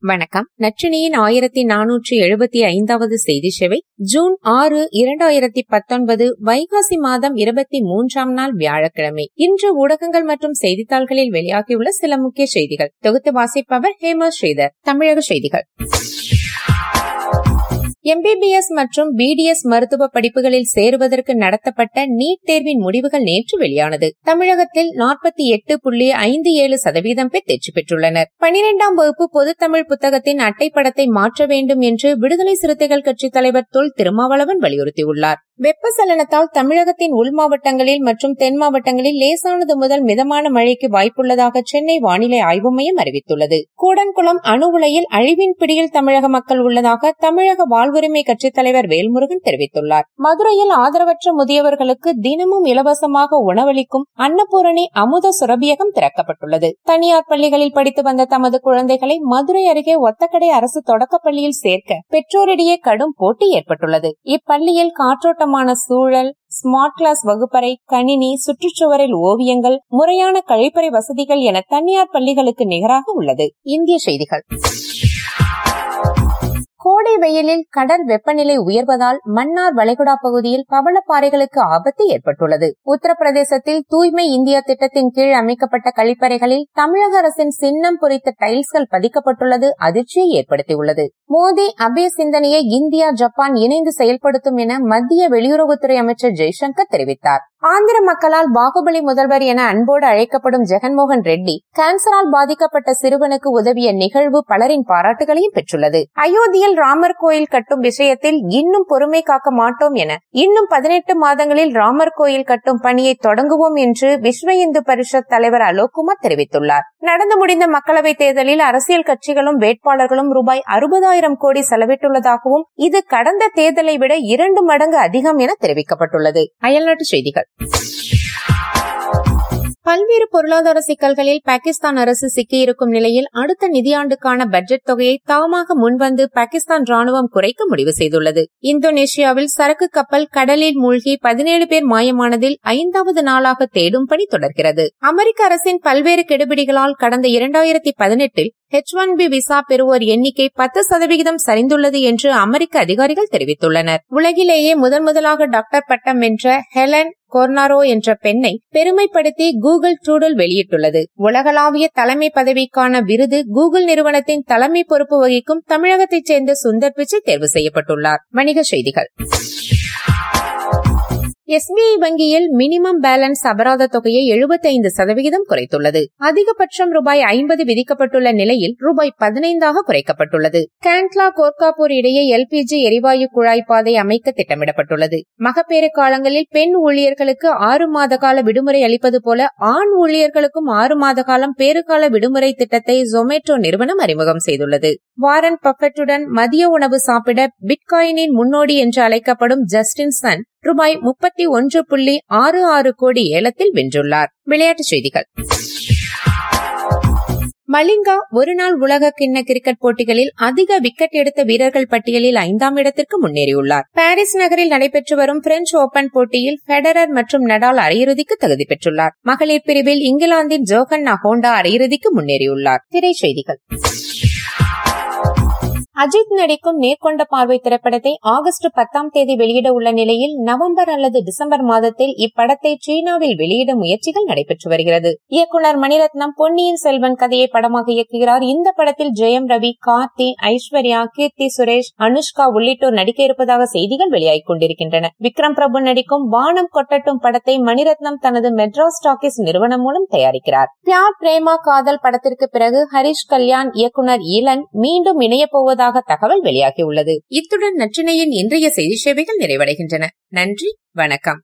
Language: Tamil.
வணக்கம். நற்றினியின் ஆயிரத்தி நானூற்றி எழுபத்தி ஐந்தாவது செய்தி சேவை ஜூன் ஆறு இரண்டாயிரத்தி பத்தொன்பது வைகாசி மாதம் இருபத்தி மூன்றாம் நாள் வியாழக்கிழமை. இன்று ஊடகங்கள் மற்றும் செய்தித்தாள்களில் வெளியாகியுள்ள சில முக்கிய செய்திகள். தொகுத்து வாசிப்பவர் ஹேமா ஸ்ரீதர். தமிழக செய்திகள். எம்பிபிஎஸ் மற்றும் பிடிஎஸ் மருத்துவ படிப்புகளில் சேருவதற்கு நடத்தப்பட்ட நீட் தேர்வின் முடிவுகள் நேற்று வெளியானது. தமிழகத்தில் நாற்பத்தி எட்டு புள்ளி ஐந்து ஏழு சதவீதம் பேர் தேர்ச்சி பெற்றுள்ளனர். பனிரெண்டாம் வகுப்பு பொதுத்தமிழ் புத்தகத்தின் அட்டைப்படத்தை மாற்ற வேண்டும் என்று விடுதலை சிறுத்தைகள் கட்சித் தலைவர் தொல் திருமாவளவன் வலியுறுத்தியுள்ளார். வெப்பசலனத்தால் தமிழகத்தின் உள் மாவட்டங்களில் மற்றும் தென் மாவட்டங்களில் லேசானது முதல் மிதமான மழைக்கு வாய்ப்புள்ளதாக சென்னை வானிலை ஆய்வு மையம் அறிவித்துள்ளது. கூடன்குளம் அணு உலையில் அழிவின் பிடியில் தமிழக மக்கள் உள்ளதாக தமிழக வாழ்வுரிமை கட்சித் தலைவர் வேல்முருகன் தெரிவித்துள்ளார். மதுரையில் ஆதரவற்ற முதியவர்களுக்கு தினமும் இலவசமாக உணவளிக்கும் அன்னபூரணி அமுத சுரபியகம் திறக்கப்பட்டுள்ளது. தனியார் பள்ளிகளில் படித்து வந்த தமது குழந்தைகளை மதுரை அருகே ஒத்தக்கடை அரசு தொடக்கப்பள்ளியில் சேர்க்க பெற்றோரிடையே கடும் போட்டி ஏற்பட்டுள்ளது. இப்பள்ளியில் காற்றோட்டம் சுத்தமான சூழல் ஸ்மார்ட் கிளாஸ் வகுப்பறை கணினி சுற்றுச்சுவரில் ஓவியங்கள் முறையான கழிப்பறை வசதிகள் என தனியார் பள்ளிகளுக்கு நிகராக உள்ளது. இந்திய செய்திகள். கோடை வெயிலில் கடல் வெப்பநிலை உயர்வதால் மன்னார் வளைகுடா பகுதியில் பவளப்பாறைகளுக்கு ஆபத்து ஏற்பட்டுள்ளது. உத்தரப்பிரதேசத்தில் தூய்மை இந்தியா திட்டத்தின் கீழ் அமைக்கப்பட்ட கழிப்பறைகளில் தமிழக அரசின் சின்னம் பொறித்த டைல்ஸ்கள் பதிக்கப்பட்டுள்ளது அதிர்ச்சியை ஏற்படுத்தியுள்ளது. மோடி அபய சிந்தனையை இந்தியா ஜப்பான் இணைந்து செயல்படுத்தும் என மத்திய வெளியுறவுத்துறை அமைச்சர் ஜெய்சங்கர் தெரிவித்தார். ஆந்திர மக்களால் பாகுபலி முதல்வர் என அன்போடு அழைக்கப்படும் ஜெகன்மோகன் ரெட்டி கேன்சரால் பாதிக்கப்பட்ட சிறுவனுக்கு உதவிய நிகழ்வு பலரின் பாராட்டுகளையும் பெற்றுள்ளது. அயோத்தியில் ராமர் கோயில் கட்டும் விஷயத்தில் இன்னும் பொறுமை காக்க மாட்டோம் என இன்னும் பதினெட்டு மாதங்களில் ராமர் கோயில் கட்டும் பணியை தொடங்குவோம் என்று விஸ்வ இந்து பரிஷத் தலைவர் அலோக்குமார் தெரிவித்துள்ளார். நடந்து முடிந்த மக்களவைத் தேர்தலில் அரசியல் கட்சிகளும் வேட்பாளர்களும் ரூபாய் அறுபதாயிரம் கோடி செலவிட்டுள்ளதாகவும் இது கடந்த தேர்தலை விட இரண்டு மடங்கு அதிகம் என தெரிவிக்கப்பட்டுள்ளது. அயல்நாட்டு செய்திகள். பல்வேறு பொருளாதார சிக்கல்களில் பாகிஸ்தான் அரசு சிக்கியிருக்கும் நிலையில் அடுத்த நிதியாண்டுக்கான பட்ஜெட் தொகையை தாமாக முன்வந்து பாகிஸ்தான் ராணுவம் குறைக்க முடிவு செய்துள்ளது. இந்தோனேஷியாவில் சரக்கு கப்பல் கடலில் மூழ்கி பதினேழு பேர் மாயமானதில் ஐந்தாவது நாளாக தேடும் பணி தொடர்கிறது. அமெரிக்க அரசின் பல்வேறு கெடுபிடிகளால் கடந்த இரண்டாயிரத்தி பதினெட்டில் ஹெச் ஒன் பி விசா பெறுவோர் எண்ணிக்கை பத்து சதவிகிதம் சரிந்துள்ளது என்று அமெரிக்க அதிகாரிகள் தெரிவித்துள்ளனர். உலகிலேயே முதன் முதலாக டாக்டர் பட்டம் வென்ற ஹெலன் கொர்னாரோ என்ற பெண்ணை பெருமைப்படுத்தி கூகுள் ட்ரூடல் வெளியிட்டுள்ளது. உலகளாவிய தலைமை பதவிக்கான விருது கூகுள் நிறுவனத்தின் தலைமை பொறுப்பு வகிக்கும் தமிழகத்தைச் சேர்ந்த சுந்தர் பிச்சை தேர்வு செய்யப்பட்டுள்ளார். வணிக செய்திகள். எஸ்பிஐ வங்கியில் மினிமம் பேலன்ஸ் அபராத தொகையை எழுபத்தைந்து சதவிகிதம் குறைத்துள்ளது. அதிகபட்சம் ரூபாய் ஐம்பது விதிக்கப்பட்டுள்ள நிலையில் ரூபாய் பதினைந்தாக குறைக்கப்பட்டுள்ளது. கேண்ட்லா கோர்காப்பூர் இடையே எல்பிஜி எரிவாயு குழாய் பாதை அமைக்க திட்டமிடப்பட்டுள்ளது. மகப்பேறு காலங்களில் பெண் ஊழியர்களுக்கு ஆறு மாத கால விடுமுறை அளிப்பது போல ஆண் ஊழியர்களுக்கும் ஆறு மாத காலம் பேறுகால விடுமுறை திட்டத்தை ஜொமேட்டோ நிறுவனம் அறிமுகம் செய்துள்ளது. வாரன் பஃபெட்டுடன் மதிய உணவு சாப்பிட பிட்காயினின் முன்னோடி என்று அழைக்கப்படும் ஜஸ்டின் சன் ரூபாய் முப்பத்தி ஒன்று புள்ளி ஆறு ஆறு கோடி ஏலத்தில் வென்றுள்ளார். விளையாட்டுச் செய்திகள். மலிங்கா ஒருநாள் உலக கிண்ண கிரிக்கெட் போட்டிகளில் அதிக விக்கெட் எடுத்த வீரர்கள் பட்டியலில் ஐந்தாம் இடத்திற்கு முன்னேறியுள்ளார். பாரிஸ் நகரில் நடைபெற்று வரும் பிரெஞ்சு ஓபன் போட்டியில் பெடரர் மற்றும் நடால் அரையிறுதிக்கு தகுதி பெற்றுள்ளார். மகளிர் பிரிவில் இங்கிலாந்தின் ஜோகன் நஹோண்டா அரையிறுதிக்கு முன்னேறியுள்ளார். திரைச்செய்திகள் அஜித் நடிக்கும் நேர்கொண்ட பார்வை திரைப்படத்தை ஆகஸ்ட் பத்தாம் தேதி வெளியிட உள்ள நிலையில் நவம்பர் அல்லது டிசம்பர் மாதத்தில் இப்படத்தை சீனாவில் வெளியிட முயற்சிகள் நடைபெற்று வருகிறது. இயக்குநர் மணிரத்னம் பொன்னியின் செல்வன் கதையை படமாக இயக்குகிறார். இந்த படத்தில் ஜெயம் ரவி கார்த்தி ஐஸ்வர்யா கீர்த்தி சுரேஷ் அனுஷ்கா உள்ளிட்டோர் நடிக்க இருப்பதாக செய்திகள் வெளியாகிக் கொண்டிருக்கின்றன. விக்ரம் பிரபு நடிக்கும் வானம் கொட்டட்டும் படத்தை மணிரத்னம் தனது மெட்ராஸ் டாக்கிஸ் நிறுவனம் மூலம் தயாரிக்கிறார். பியார் பிரேமா காதல் படத்திற்கு பிறகு ஹரிஷ் கல்யாண் இயக்குநர் இளன் மீண்டும் இணையப் போவதாக உள்ளதாக தகவல் வெளியாகியுள்ளது. இத்துடன் நற்றினையின் இன்றைய செய்தி சேவைகள் நிறைவடைகின்றன. நன்றி வணக்கம்.